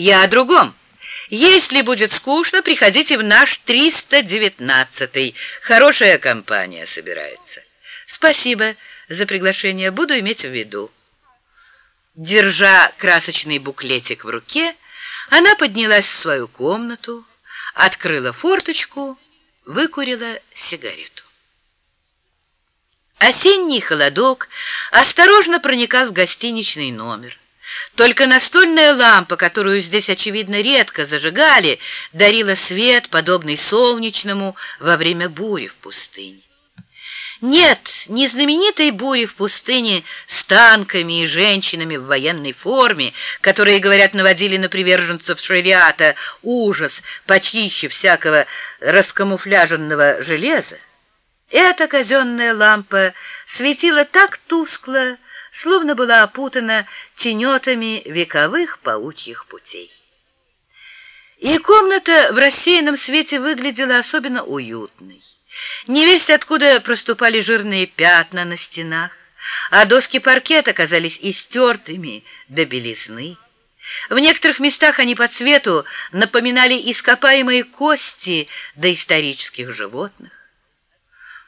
Я о другом. Если будет скучно, приходите в наш 319-й. Хорошая компания собирается. Спасибо за приглашение, буду иметь в виду. Держа красочный буклетик в руке, она поднялась в свою комнату, открыла форточку, выкурила сигарету. Осенний холодок осторожно проникал в гостиничный номер. Только настольная лампа, которую здесь, очевидно, редко зажигали, дарила свет, подобный солнечному во время бури в пустыне. Нет, не знаменитой бури в пустыне с танками и женщинами в военной форме, которые, говорят, наводили на приверженцев шариата ужас почище всякого раскамуфляженного железа. Эта казенная лампа светила так тускло, словно была опутана тенетами вековых паучьих путей. И комната в рассеянном свете выглядела особенно уютной. Невесть откуда проступали жирные пятна на стенах, а доски паркета оказались истертыми до белизны. В некоторых местах они по цвету напоминали ископаемые кости доисторических животных.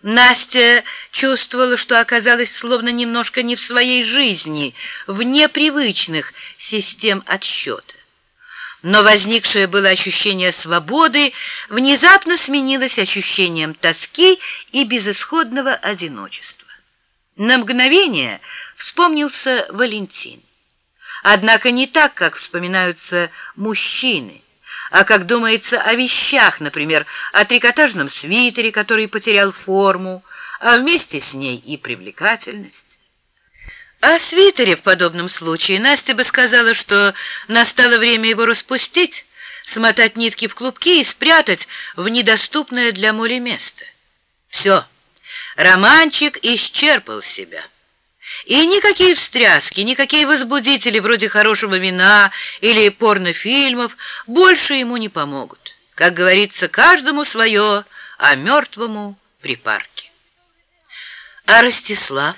Настя чувствовала, что оказалась словно немножко не в своей жизни, в непривычных систем отсчета но возникшее было ощущение свободы внезапно сменилось ощущением тоски и безысходного одиночества. На мгновение вспомнился Валентин. Однако не так, как вспоминаются мужчины, а как думается о вещах, например, о трикотажном свитере, который потерял форму, а вместе с ней и привлекательность. О свитере в подобном случае Настя бы сказала, что настало время его распустить, смотать нитки в клубки и спрятать в недоступное для Моли место. Все, романчик исчерпал себя. И никакие встряски, никакие возбудители вроде хорошего вина или порнофильмов больше ему не помогут. Как говорится, каждому свое, а мертвому припарки. А Ростислав?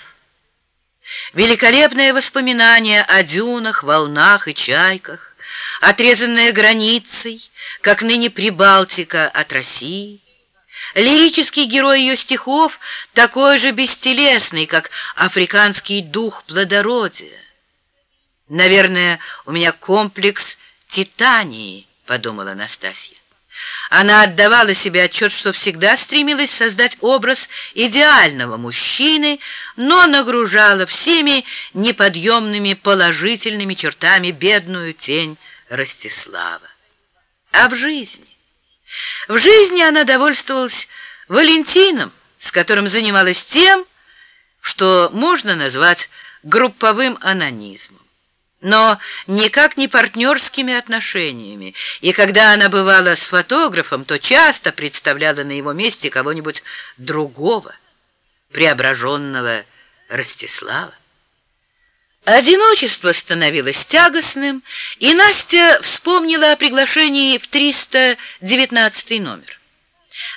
Великолепное воспоминание о дюнах, волнах и чайках, отрезанное границей, как ныне Прибалтика от России. Лирический герой ее стихов такой же бестелесный, как африканский дух плодородия. «Наверное, у меня комплекс Титании», — подумала Настасья. Она отдавала себе отчет, что всегда стремилась создать образ идеального мужчины, но нагружала всеми неподъемными положительными чертами бедную тень Ростислава. А в жизни? В жизни она довольствовалась Валентином, с которым занималась тем, что можно назвать групповым анонизмом но никак не партнерскими отношениями, и когда она бывала с фотографом, то часто представляла на его месте кого-нибудь другого, преображенного Ростислава. Одиночество становилось тягостным, и Настя вспомнила о приглашении в 319 номер.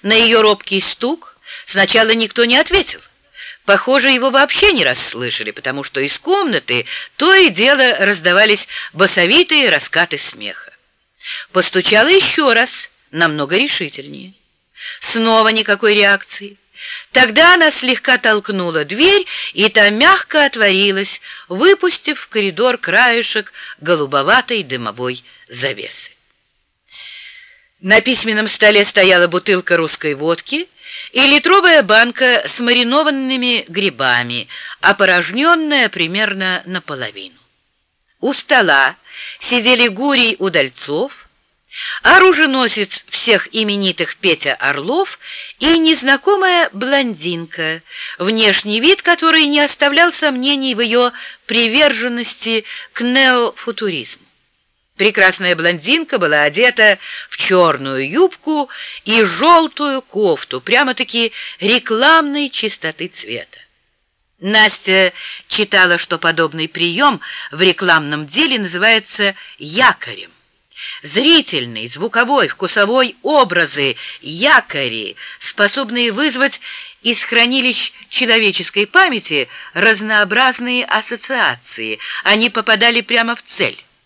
На ее робкий стук сначала никто не ответил, Похоже, его вообще не расслышали, потому что из комнаты то и дело раздавались басовитые раскаты смеха. Постучала еще раз, намного решительнее. Снова никакой реакции. Тогда она слегка толкнула дверь, и та мягко отворилась, выпустив в коридор краешек голубоватой дымовой завесы. На письменном столе стояла бутылка русской водки и литровая банка с маринованными грибами, опорожненная примерно наполовину. У стола сидели Гурий Удальцов, оруженосец всех именитых Петя Орлов и незнакомая блондинка, внешний вид которой не оставлял сомнений в ее приверженности к неофутуризму. Прекрасная блондинка была одета в черную юбку и желтую кофту, прямо-таки рекламной чистоты цвета. Настя читала, что подобный прием в рекламном деле называется якорем. Зрительный, звуковой, вкусовой образы, якори, способные вызвать из хранилищ человеческой памяти разнообразные ассоциации. Они попадали прямо в цель.